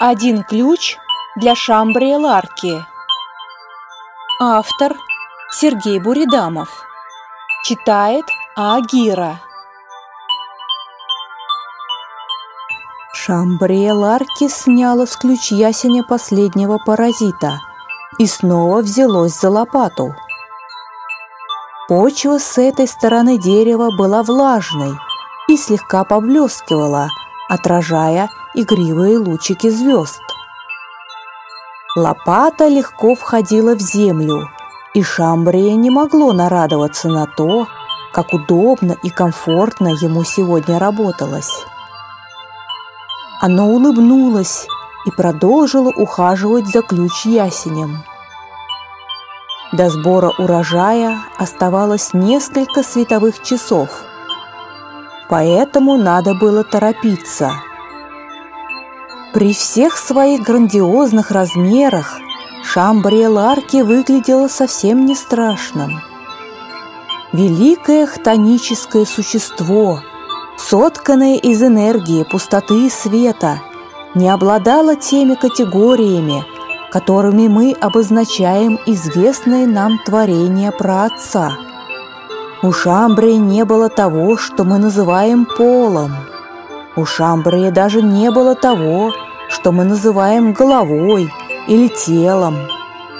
Один ключ для Шамбрия Ларки. Автор Сергей Буридамов. Читает Агира. Шамбрия Ларки сняла с ключ ясеня последнего паразита и снова взялось за лопату. Почва с этой стороны дерева была влажной и слегка поблескивала, отражая игривые лучики звезд. Лопата легко входила в землю, и Шамбрия не могло нарадоваться на то, как удобно и комфортно ему сегодня работалось. Оно улыбнулось и продолжило ухаживать за ключ ясенем. До сбора урожая оставалось несколько световых часов, поэтому надо было торопиться – при всех своих грандиозных размерах Шамбрия Ларки выглядела совсем не страшным. Великое хтоническое существо, сотканное из энергии, пустоты и света, не обладало теми категориями, которыми мы обозначаем известное нам творение про Отца. У Шамбрии не было того, что мы называем полом – у Шамбрии даже не было того, что мы называем головой или телом.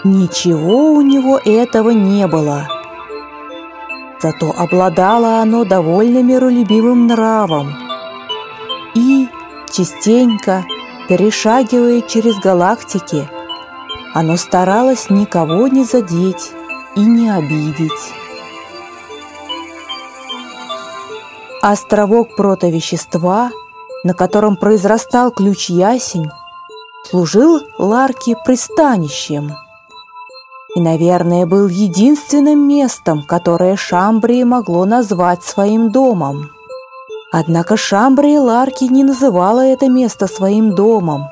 Ничего у него этого не было. Зато обладало оно довольно миролюбивым нравом. И, частенько, перешагивая через галактики, оно старалось никого не задеть и не обидеть. Островок протовещества – на котором произрастал ключ-ясень, служил Ларке пристанищем и, наверное, был единственным местом, которое Шамбрии могло назвать своим домом. Однако Шамбрия Ларки не называла это место своим домом,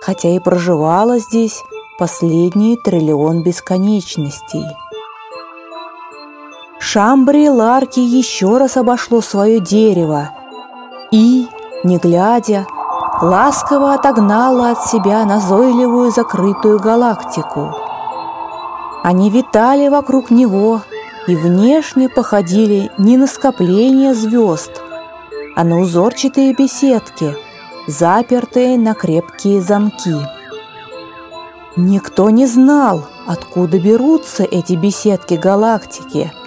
хотя и проживала здесь последний триллион бесконечностей. Шамбри Ларки еще раз обошло свое дерево и, не глядя, ласково отогнала от себя назойливую закрытую галактику. Они витали вокруг него и внешне походили не на скопление звезд, а на узорчатые беседки, запертые на крепкие замки. Никто не знал, откуда берутся эти беседки галактики –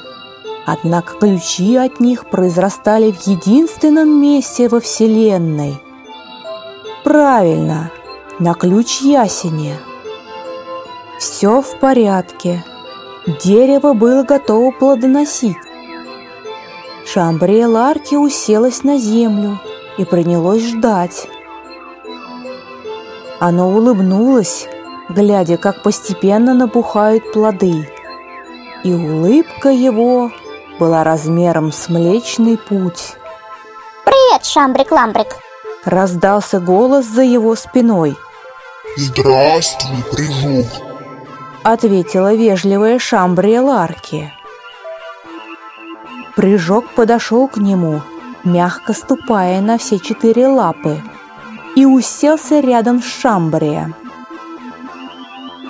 Однако ключи от них произрастали в единственном месте во Вселенной. Правильно, на ключ ясене. Все в порядке. Дерево было готово плодоносить. Шамбрия Ларки уселась на землю и принялось ждать. Оно улыбнулось, глядя, как постепенно набухают плоды. И улыбка его была размером с Млечный Путь. «Привет, Шамбрик-Ламбрик!» Раздался голос за его спиной. «Здравствуй, Прижук!» Ответила вежливая Шамбрия Ларки. Прыжок подошел к нему, мягко ступая на все четыре лапы, и уселся рядом с Шамбрия.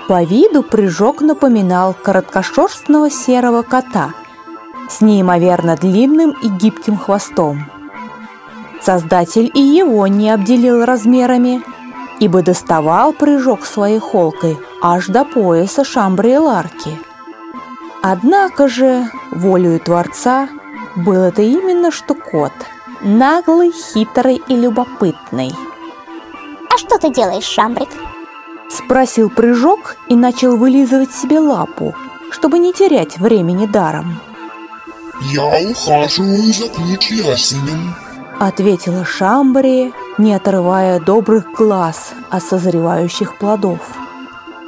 По виду прыжок напоминал короткошерстного серого кота – с неимоверно длинным и гибким хвостом. Создатель и его не обделил размерами, ибо доставал прыжок своей холкой аж до пояса шамбры ларки. Однако же, волею Творца, был это именно что кот, наглый, хитрый и любопытный. «А что ты делаешь, Шамбрик?» Спросил прыжок и начал вылизывать себе лапу, чтобы не терять времени даром. «Я ухаживаю за ключ ясенем», — ответила Шамбри, не отрывая добрых глаз от созревающих плодов.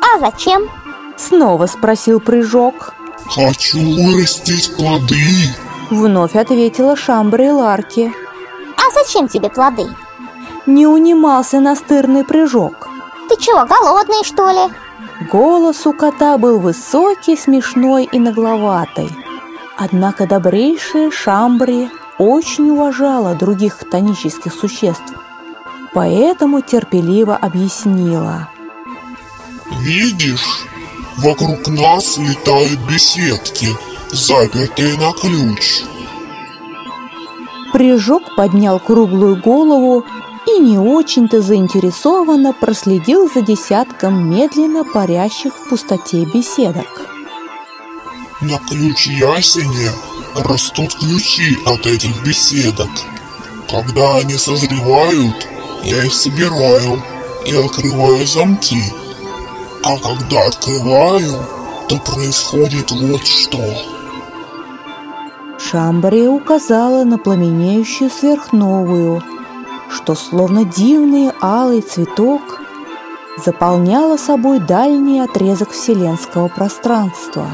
«А зачем?» — снова спросил Прыжок. «Хочу вырастить плоды», — вновь ответила Шамбри Ларки. «А зачем тебе плоды?» Не унимался настырный Прыжок. «Ты чего, голодный, что ли?» Голос у кота был высокий, смешной и нагловатый. Однако добрейшая Шамбри очень уважала других хтонических существ, поэтому терпеливо объяснила. Видишь, вокруг нас летают беседки, запертые на ключ. Прыжок поднял круглую голову и не очень-то заинтересованно проследил за десятком медленно парящих в пустоте беседок. На ключ ясене растут ключи от этих беседок. Когда они созревают, я их собираю и открываю замки. А когда открываю, то происходит вот что. Шамбария указала на пламенеющую сверхновую, что словно дивный алый цветок заполняла собой дальний отрезок вселенского пространства.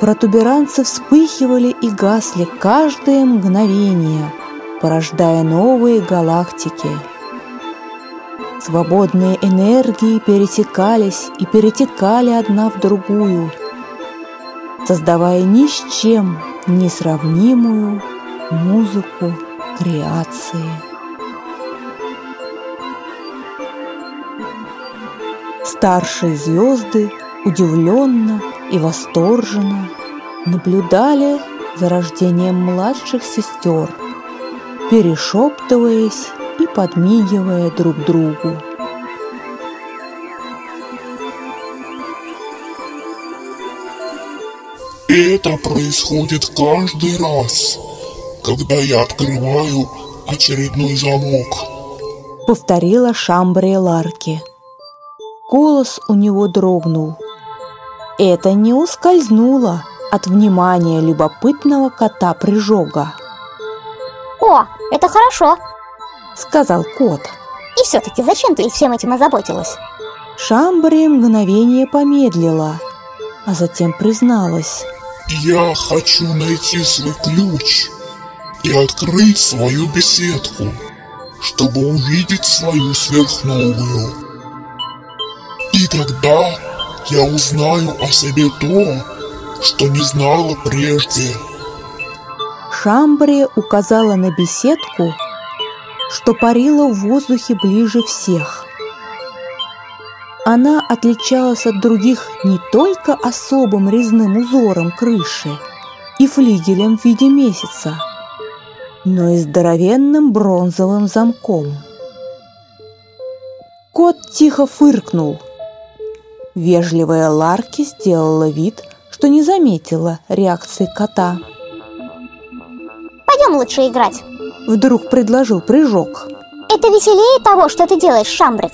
Протуберанцы вспыхивали и гасли каждое мгновение, порождая новые галактики. Свободные энергии пересекались и перетекали одна в другую, создавая ни с чем несравнимую музыку креации. Старшие звезды удивленно и восторженно наблюдали за рождением младших сестер, перешептываясь и подмигивая друг другу. Это происходит каждый раз, когда я открываю очередной замок. Повторила Шамбрия Ларки. Голос у него дрогнул. Это не ускользнуло от внимания любопытного кота Прижога. О, это хорошо. Сказал кот. И все-таки зачем ты всем этим озаботилась? Шамбрия мгновение помедлила, а затем призналась. Я хочу найти свой ключ и открыть свою беседку, чтобы увидеть свою сверхновую. И тогда я узнаю о себе то, что не знала прежде. Шамбрия указала на беседку, что парила в воздухе ближе всех. Она отличалась от других не только особым резным узором крыши и флигелем в виде месяца, но и здоровенным бронзовым замком. Кот тихо фыркнул. Вежливая Ларки сделала вид, что не заметила реакции кота. Пойдем лучше играть. Вдруг предложил прыжок. Это веселее того, что ты делаешь, Шамбрик.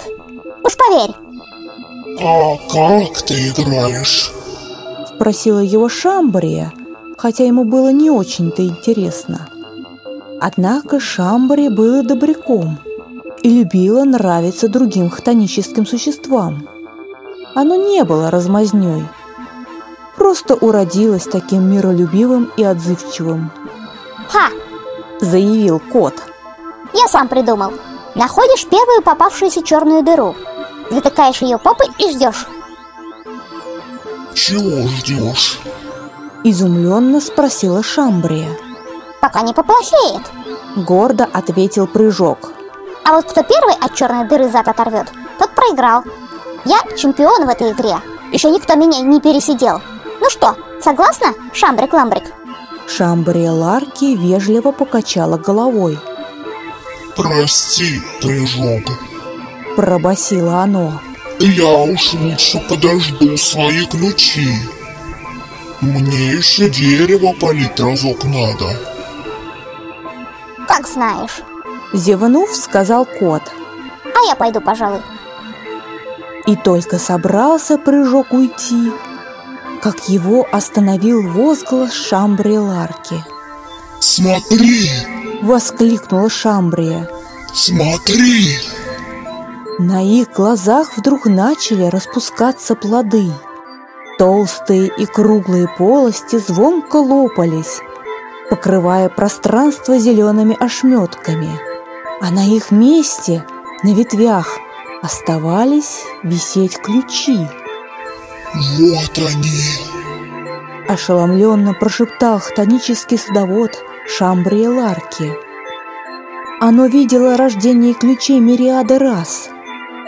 Уж поверь. А как ты играешь? Спросила его Шамбария, хотя ему было не очень-то интересно. Однако Шамбари было добряком и любила нравиться другим хтоническим существам. Оно не было размазнёй, просто уродилось таким миролюбивым и отзывчивым. Ха! Заявил кот. Я сам придумал. Находишь первую попавшуюся черную дыру, затыкаешь ее попой и ждешь. Чего ждешь? Изумленно спросила Шамбрия. Пока не поплохеет. Гордо ответил прыжок. А вот кто первый от черной дыры зад оторвет, тот проиграл. Я чемпион в этой игре. Еще никто меня не пересидел. Ну что, согласна, Шамбрик-ламбрик? Шамбрия Ларки вежливо покачала головой. Прости, прыжок. Пробасило оно. Я уж лучше подожду свои ключи. Мне еще дерево полить разок надо. Как знаешь. Зевнув, сказал кот. А я пойду, пожалуй. И только собрался прыжок уйти, как его остановил возглас Шамбрии Ларки. Смотри, Воскликнула Шамбрия. смотри! На их глазах вдруг начали распускаться плоды. Толстые и круглые полости звонко лопались, покрывая пространство зелеными ошметками. А на их месте, на ветвях, оставались висеть ключи. Вот они! Ошеломленно прошептал хтонический садовод Шамбрия Ларки. Оно видело рождение ключей мириады раз.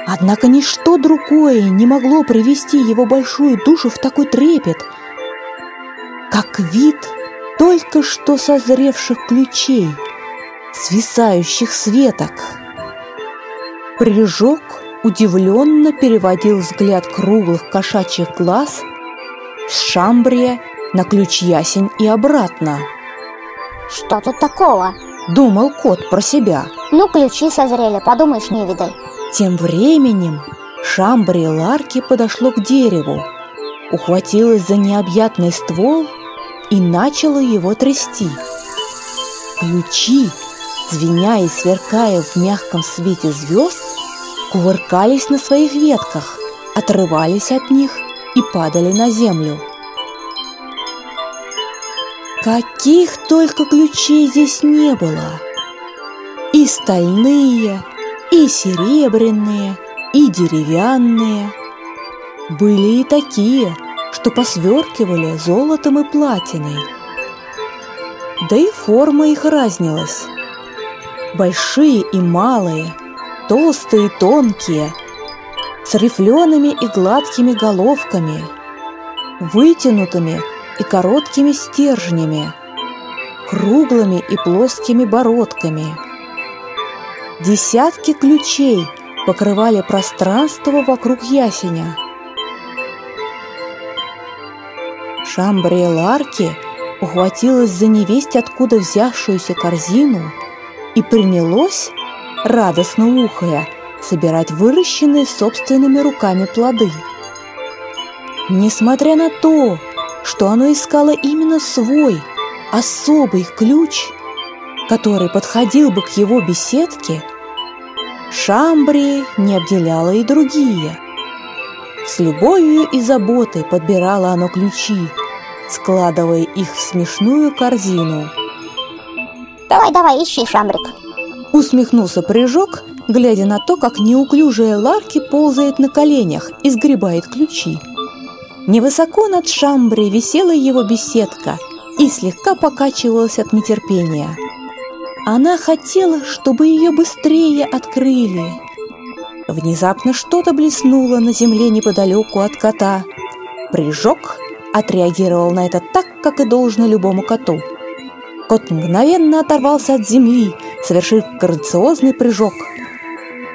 Однако ничто другое не могло привести его большую душу в такой трепет, как вид только что созревших ключей, свисающих с веток. Прыжок удивленно переводил взгляд круглых кошачьих глаз с Шамбрия на ключ ясень и обратно. Что тут такого? Думал кот про себя. Ну, ключи созрели, подумаешь, невидаль. Тем временем Шамбри Ларки подошло к дереву, ухватилась за необъятный ствол и начала его трясти. Ключи, звеня и сверкая в мягком свете звезд, кувыркались на своих ветках, отрывались от них и падали на землю. Каких только ключей здесь не было! И стальные, и серебряные, и деревянные. Были и такие, что посверкивали золотом и платиной. Да и форма их разнилась. Большие и малые, толстые и тонкие, с рифлеными и гладкими головками, вытянутыми и короткими стержнями, круглыми и плоскими бородками. Десятки ключей покрывали пространство вокруг ясеня. Шамбрия Ларки ухватилась за невесть, откуда взявшуюся корзину, и принялось, радостно ухая, собирать выращенные собственными руками плоды. Несмотря на то, что оно искало именно свой, особый ключ, который подходил бы к его беседке, Шамбри не обделяла и другие. С любовью и заботой подбирало оно ключи, складывая их в смешную корзину. Давай, давай, ищи, Шамбрик. Усмехнулся прыжок, глядя на то, как неуклюжая Ларки ползает на коленях и сгребает ключи. Невысоко над Шамбри висела его беседка и слегка покачивалась от нетерпения. Она хотела, чтобы ее быстрее открыли. Внезапно что-то блеснуло на земле неподалеку от кота. Прыжок отреагировал на это так, как и должно любому коту. Кот мгновенно оторвался от земли, совершив грациозный прыжок.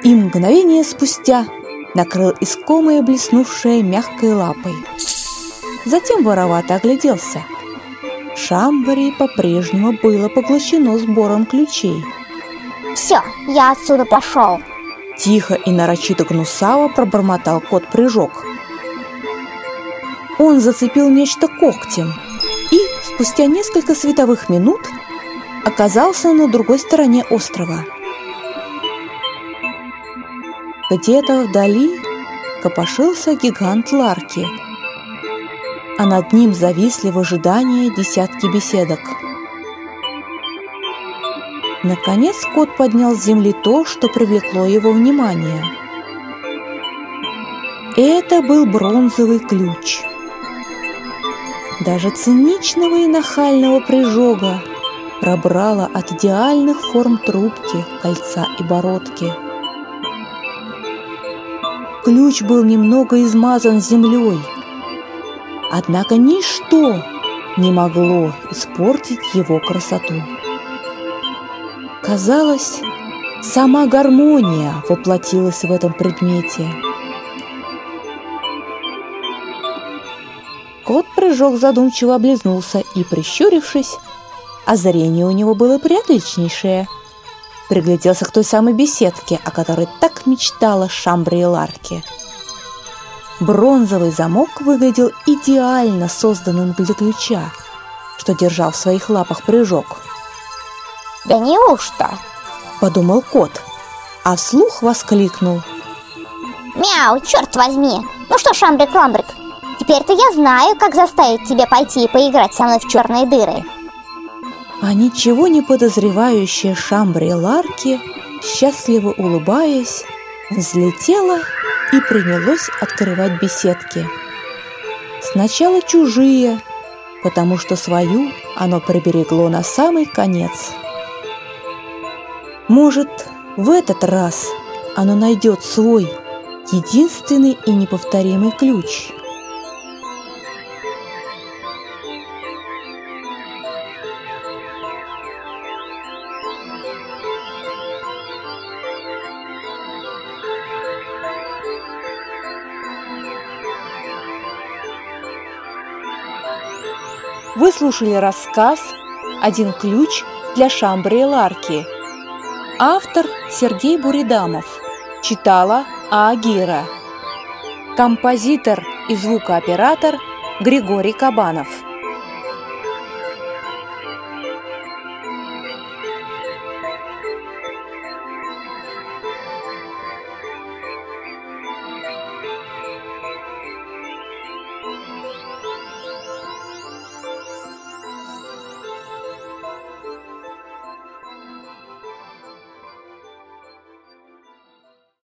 И мгновение спустя накрыл искомое блеснувшее мягкой лапой. Затем воровато огляделся. Шамбари по-прежнему было поглощено сбором ключей. Все, я отсюда пошел. Тихо и нарочито гнусаво пробормотал кот-прыжок. Он зацепил нечто когтем и, спустя несколько световых минут, оказался на другой стороне острова. Где-то вдали копошился гигант Ларки, а над ним зависли в ожидании десятки беседок. Наконец кот поднял с земли то, что привлекло его внимание. Это был бронзовый ключ. Даже циничного и нахального прижога пробрала от идеальных форм трубки, кольца и бородки – Ключ был немного измазан землей. Однако ничто не могло испортить его красоту. Казалось, сама гармония воплотилась в этом предмете. Кот-прыжок задумчиво облизнулся и, прищурившись, а зрение у него было приотличнейшее – пригляделся к той самой беседке, о которой так мечтала Шамбри Ларки. Бронзовый замок выглядел идеально созданным для ключа, что держал в своих лапах прыжок. «Да неужто?» – подумал кот, а вслух воскликнул. «Мяу, черт возьми! Ну что, Шамбрик-Ламбрик, теперь-то я знаю, как заставить тебя пойти и поиграть со мной в черные дыры!» А ничего не подозревающая Шамбри Ларки, счастливо улыбаясь, взлетела и принялось открывать беседки. Сначала чужие, потому что свою оно приберегло на самый конец. Может, в этот раз оно найдет свой единственный и неповторимый ключ. Слушали рассказ «Один ключ для Шамбры и Ларки». Автор Сергей Буридамов. Читала Агира. Композитор и звукооператор Григорий Кабанов.